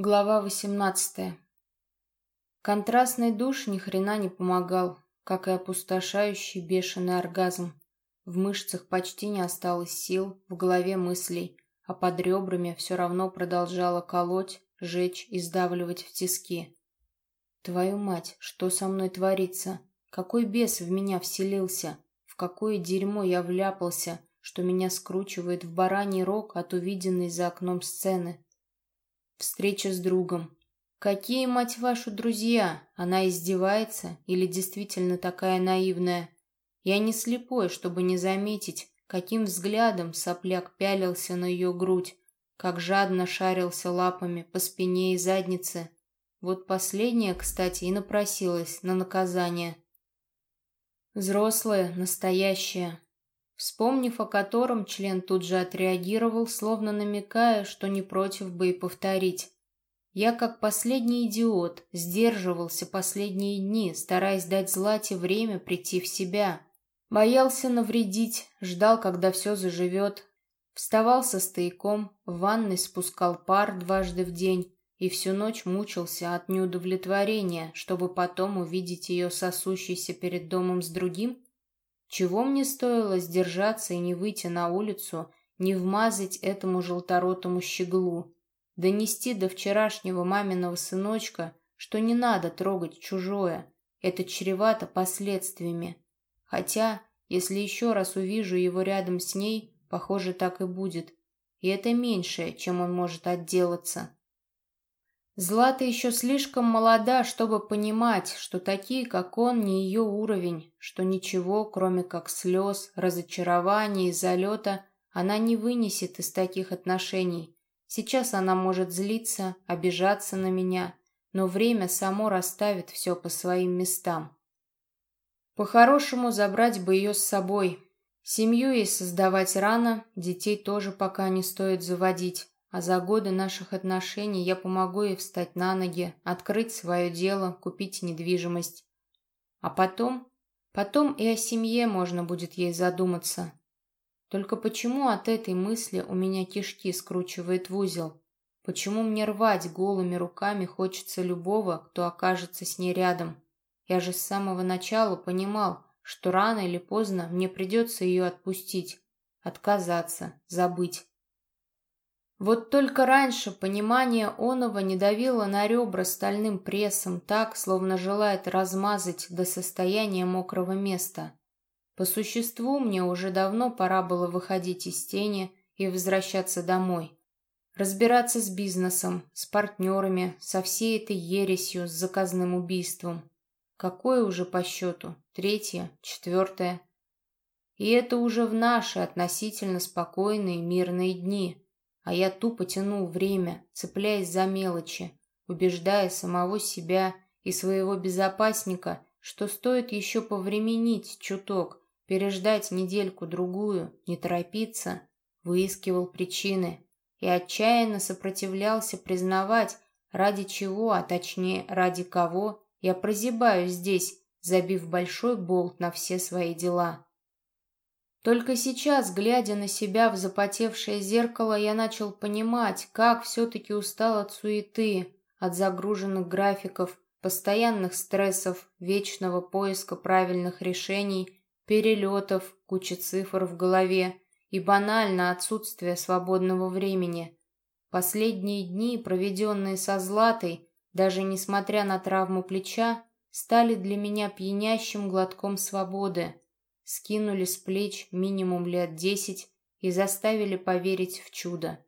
Глава 18. Контрастный душ ни хрена не помогал, как и опустошающий бешеный оргазм. В мышцах почти не осталось сил, в голове мыслей, а под ребрами все равно продолжало колоть, жечь и сдавливать в тиски. Твою мать, что со мной творится? Какой бес в меня вселился? В какое дерьмо я вляпался, что меня скручивает в бараний рог от увиденной за окном сцены? Встреча с другом. Какие, мать вашу, друзья? Она издевается или действительно такая наивная? Я не слепой, чтобы не заметить, каким взглядом сопляк пялился на ее грудь, как жадно шарился лапами по спине и заднице. Вот последняя, кстати, и напросилась на наказание. Взрослая, настоящая, вспомнив о котором, член тут же отреагировал, словно намекая, что не против бы и повторить. Я, как последний идиот, сдерживался последние дни, стараясь дать Злате время прийти в себя. Боялся навредить, ждал, когда все заживет. Вставал со стояком, в ванной спускал пар дважды в день и всю ночь мучился от неудовлетворения, чтобы потом увидеть ее сосущейся перед домом с другим, чего мне стоило сдержаться и не выйти на улицу, не вмазать этому желторотому щеглу, донести до вчерашнего маминого сыночка, что не надо трогать чужое, это чревато последствиями. Хотя, если еще раз увижу его рядом с ней, похоже, так и будет. И это меньшее, чем он может отделаться. Злата еще слишком молода, чтобы понимать, что такие, как он, не ее уровень, что ничего, кроме как слез, разочарования и залета, она не вынесет из таких отношений. Сейчас она может злиться, обижаться на меня, но время само расставит все по своим местам. По-хорошему забрать бы ее с собой. Семью ей создавать рано, детей тоже пока не стоит заводить. А за годы наших отношений я помогу ей встать на ноги, открыть свое дело, купить недвижимость. А потом, потом и о семье можно будет ей задуматься. Только почему от этой мысли у меня кишки скручивает в узел? Почему мне рвать голыми руками хочется любого, кто окажется с ней рядом? Я же с самого начала понимал, что рано или поздно мне придется ее отпустить, отказаться, забыть. Вот только раньше понимание оного не давило на ребра стальным прессом так, словно желает размазать до состояния мокрого места. По существу мне уже давно пора было выходить из тени и возвращаться домой. Разбираться с бизнесом, с партнерами, со всей этой ересью, с заказным убийством. Какое уже по счету? Третье? Четвертое? И это уже в наши относительно спокойные мирные дни – а я тупо тянул время, цепляясь за мелочи, убеждая самого себя и своего безопасника, что стоит еще повременить чуток, переждать недельку-другую, не торопиться, выискивал причины и отчаянно сопротивлялся признавать, ради чего, а точнее ради кого, я прозябаю здесь, забив большой болт на все свои дела. Только сейчас, глядя на себя в запотевшее зеркало, я начал понимать, как все-таки устал от суеты, от загруженных графиков, постоянных стрессов, вечного поиска правильных решений, перелетов, кучи цифр в голове и банально отсутствия свободного времени. Последние дни, проведенные со Златой, даже несмотря на травму плеча, стали для меня пьянящим глотком свободы скинули с плеч минимум лет десять и заставили поверить в чудо.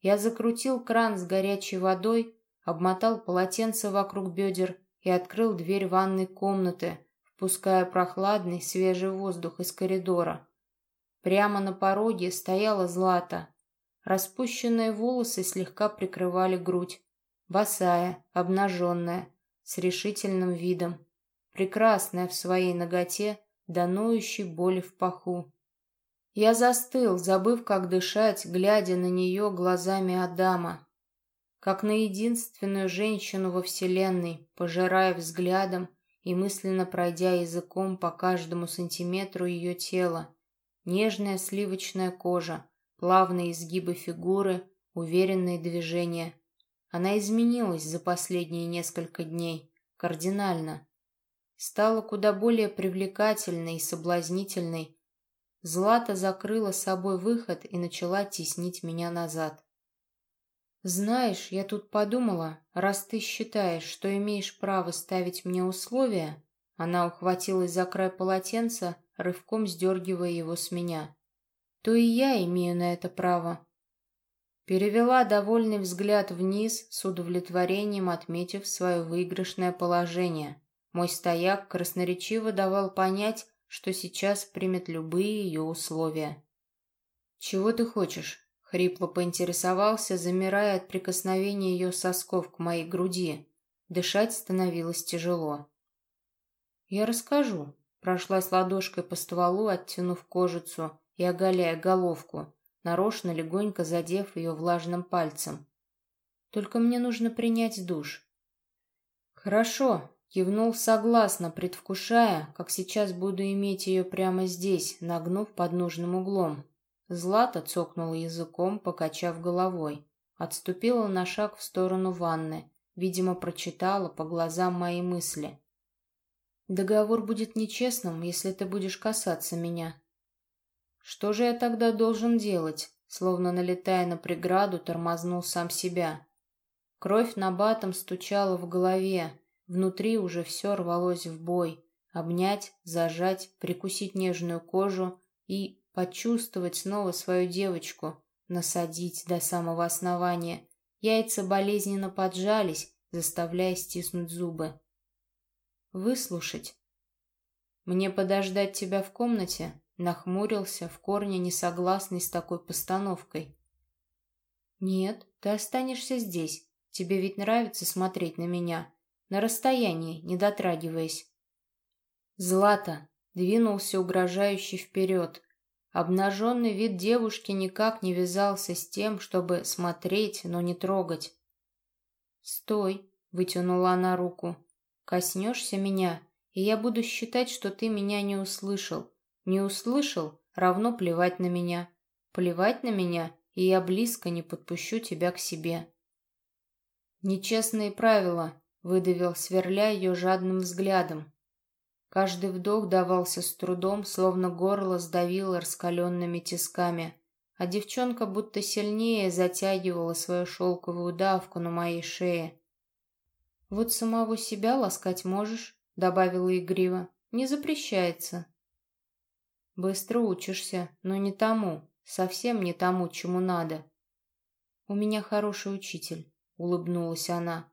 Я закрутил кран с горячей водой, обмотал полотенце вокруг бедер и открыл дверь ванной комнаты, впуская прохладный свежий воздух из коридора. Прямо на пороге стояла Злата. Распущенные волосы слегка прикрывали грудь. Босая, обнаженная, с решительным видом. Прекрасная в своей ноготе, до ноющей боли в паху. Я застыл, забыв, как дышать, глядя на нее глазами Адама, как на единственную женщину во Вселенной, пожирая взглядом и мысленно пройдя языком по каждому сантиметру ее тела. Нежная сливочная кожа, плавные изгибы фигуры, уверенные движения. Она изменилась за последние несколько дней, кардинально. Стала куда более привлекательной и соблазнительной. Злата закрыла с собой выход и начала теснить меня назад. «Знаешь, я тут подумала, раз ты считаешь, что имеешь право ставить мне условия...» Она ухватилась за край полотенца, рывком сдергивая его с меня. «То и я имею на это право». Перевела довольный взгляд вниз, с удовлетворением отметив свое выигрышное положение. Мой стояк красноречиво давал понять, что сейчас примет любые ее условия. «Чего ты хочешь?» Хрипло поинтересовался, замирая от прикосновения ее сосков к моей груди. Дышать становилось тяжело. «Я расскажу», — прошлась ладошкой по стволу, оттянув кожицу и оголяя головку, нарочно легонько задев ее влажным пальцем. «Только мне нужно принять душ». «Хорошо», — кивнул согласно, предвкушая, как сейчас буду иметь ее прямо здесь, нагнув под нужным углом. Злата цокнула языком, покачав головой. Отступила на шаг в сторону ванны. Видимо, прочитала по глазам мои мысли. «Договор будет нечестным, если ты будешь касаться меня». «Что же я тогда должен делать?» Словно налетая на преграду, тормознул сам себя. Кровь на батом стучала в голове. Внутри уже все рвалось в бой. Обнять, зажать, прикусить нежную кожу и Почувствовать снова свою девочку, насадить до самого основания. Яйца болезненно поджались, заставляя стиснуть зубы. Выслушать. Мне подождать тебя в комнате? Нахмурился, в корне не согласный с такой постановкой. Нет, ты останешься здесь. Тебе ведь нравится смотреть на меня. На расстоянии, не дотрагиваясь. Злата двинулся угрожающе вперед, Обнаженный вид девушки никак не вязался с тем, чтобы смотреть, но не трогать. «Стой!» — вытянула она руку. «Коснешься меня, и я буду считать, что ты меня не услышал. Не услышал — равно плевать на меня. Плевать на меня, и я близко не подпущу тебя к себе». «Нечестные правила», — выдавил, сверля ее жадным взглядом. Каждый вдох давался с трудом, словно горло сдавило раскаленными тисками, а девчонка будто сильнее затягивала свою шелковую давку на моей шее. «Вот самого себя ласкать можешь», — добавила игриво. «Не запрещается». «Быстро учишься, но не тому, совсем не тому, чему надо». «У меня хороший учитель», — улыбнулась она.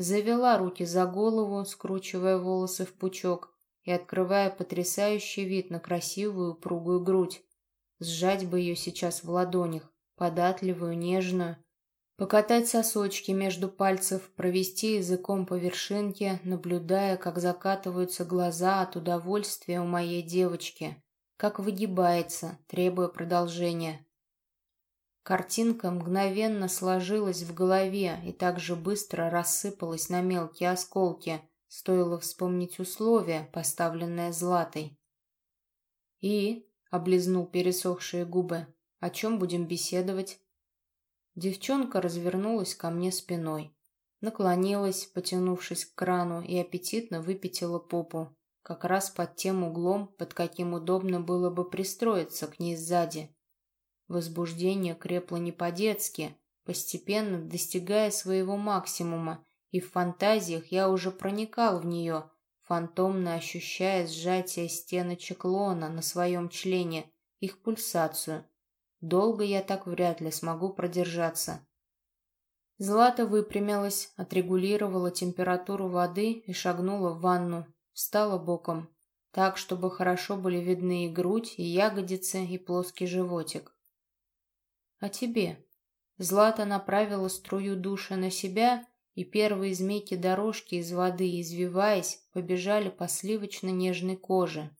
Завела руки за голову, скручивая волосы в пучок, и открывая потрясающий вид на красивую упругую грудь. Сжать бы ее сейчас в ладонях, податливую, нежную. Покатать сосочки между пальцев, провести языком по вершинке, наблюдая, как закатываются глаза от удовольствия у моей девочки, как выгибается, требуя продолжения. Картинка мгновенно сложилась в голове и так же быстро рассыпалась на мелкие осколки, Стоило вспомнить условия, поставленные Златой. «И?» — облизнул пересохшие губы. «О чем будем беседовать?» Девчонка развернулась ко мне спиной. Наклонилась, потянувшись к крану, и аппетитно выпятила попу, как раз под тем углом, под каким удобно было бы пристроиться к ней сзади. Возбуждение крепло не по-детски, постепенно достигая своего максимума, и в фантазиях я уже проникал в нее, фантомно ощущая сжатие стеночек лона на своем члене, их пульсацию. Долго я так вряд ли смогу продержаться. Злата выпрямилась, отрегулировала температуру воды и шагнула в ванну. Встала боком, так, чтобы хорошо были видны и грудь, и ягодицы, и плоский животик. «А тебе?» Злата направила струю душа на себя и первые змейки дорожки из воды, извиваясь, побежали по сливочно-нежной коже.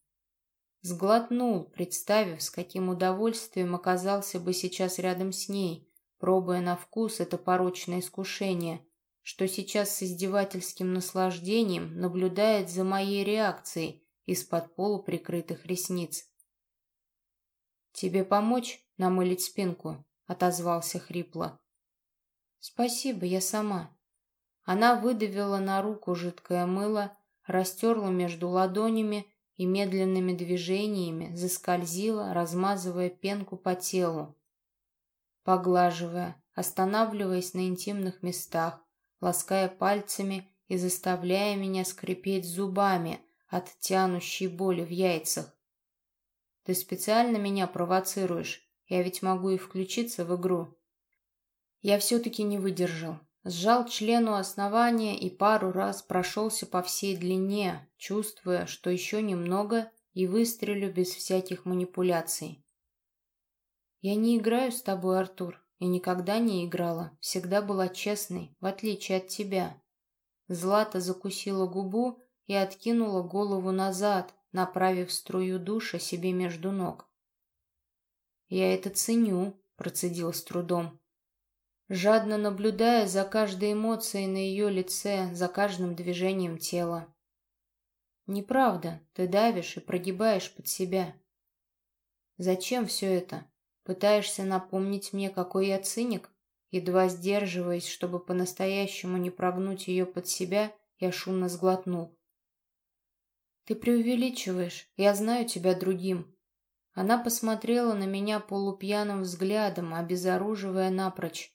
Сглотнул, представив, с каким удовольствием оказался бы сейчас рядом с ней, пробуя на вкус это порочное искушение, что сейчас с издевательским наслаждением наблюдает за моей реакцией из-под полуприкрытых ресниц. «Тебе помочь намылить спинку?» — отозвался хрипло. Спасибо, я сама. Она выдавила на руку жидкое мыло, растерла между ладонями и медленными движениями заскользила, размазывая пенку по телу, поглаживая, останавливаясь на интимных местах, лаская пальцами и заставляя меня скрипеть зубами от тянущей боли в яйцах. Ты специально меня провоцируешь, я ведь могу и включиться в игру. Я все-таки не выдержал. Сжал члену основания и пару раз прошелся по всей длине, чувствуя, что еще немного и выстрелю без всяких манипуляций. «Я не играю с тобой, Артур, и никогда не играла, всегда была честной, в отличие от тебя». Злата закусила губу и откинула голову назад, направив струю душа себе между ног. «Я это ценю», — процедил с трудом жадно наблюдая за каждой эмоцией на ее лице, за каждым движением тела. «Неправда, ты давишь и прогибаешь под себя. Зачем все это? Пытаешься напомнить мне, какой я циник?» Едва сдерживаясь, чтобы по-настоящему не прогнуть ее под себя, я шумно сглотнул. «Ты преувеличиваешь, я знаю тебя другим». Она посмотрела на меня полупьяным взглядом, обезоруживая напрочь.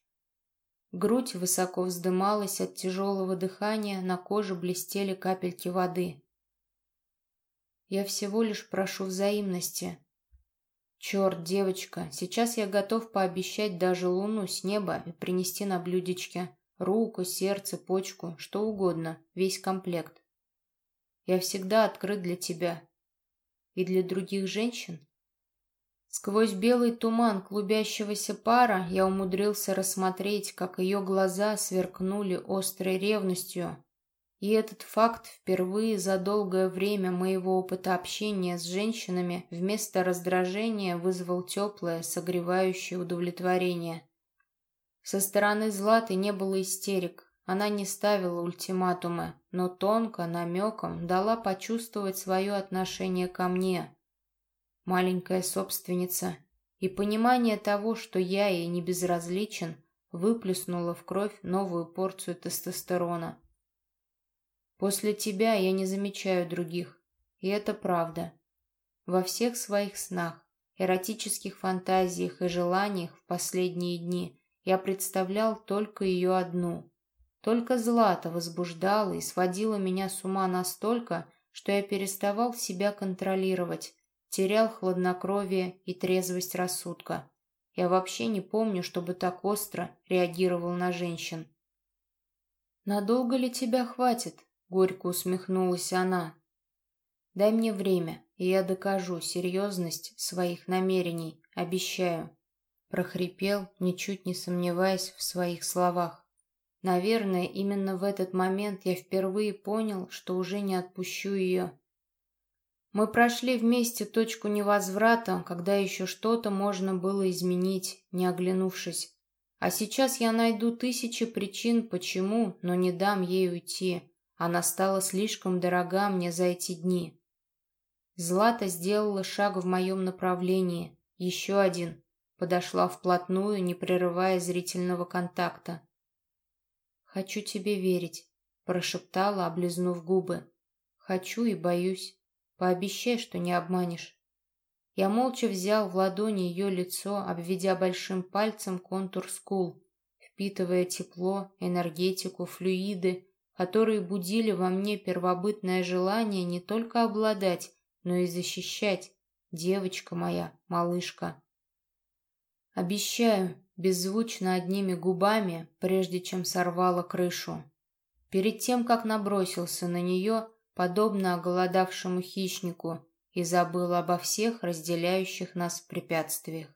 Грудь высоко вздымалась от тяжелого дыхания, на коже блестели капельки воды. Я всего лишь прошу взаимности. Черт, девочка, сейчас я готов пообещать даже луну с неба и принести на блюдечке. Руку, сердце, почку, что угодно, весь комплект. Я всегда открыт для тебя. И для других женщин? Сквозь белый туман клубящегося пара я умудрился рассмотреть, как ее глаза сверкнули острой ревностью. И этот факт впервые за долгое время моего опыта общения с женщинами вместо раздражения вызвал теплое, согревающее удовлетворение. Со стороны Златы не было истерик. Она не ставила ультиматумы, но тонко, намеком дала почувствовать свое отношение ко мне, маленькая собственница, и понимание того, что я ей не безразличен, выплеснуло в кровь новую порцию тестостерона. После тебя я не замечаю других, и это правда. Во всех своих снах, эротических фантазиях и желаниях в последние дни я представлял только ее одну. Только Злата возбуждала и сводила меня с ума настолько, что я переставал себя контролировать, терял хладнокровие и трезвость рассудка. Я вообще не помню, чтобы так остро реагировал на женщин. «Надолго ли тебя хватит?» — горько усмехнулась она. «Дай мне время, и я докажу серьезность своих намерений, обещаю», — прохрипел, ничуть не сомневаясь в своих словах. Наверное, именно в этот момент я впервые понял, что уже не отпущу ее. Мы прошли вместе точку невозврата, когда еще что-то можно было изменить, не оглянувшись. А сейчас я найду тысячи причин, почему, но не дам ей уйти. Она стала слишком дорога мне за эти дни. Злата сделала шаг в моем направлении. Еще один. Подошла вплотную, не прерывая зрительного контакта. «Хочу тебе верить», — прошептала, облизнув губы. «Хочу и боюсь». Пообещай, что не обманешь. Я молча взял в ладони ее лицо, обведя большим пальцем контур скул, впитывая тепло, энергетику, флюиды, которые будили во мне первобытное желание не только обладать, но и защищать. Девочка моя, малышка. Обещаю, беззвучно одними губами, прежде чем сорвала крышу. Перед тем, как набросился на нее, подобно оголодавшему хищнику, и забыл обо всех разделяющих нас препятствиях.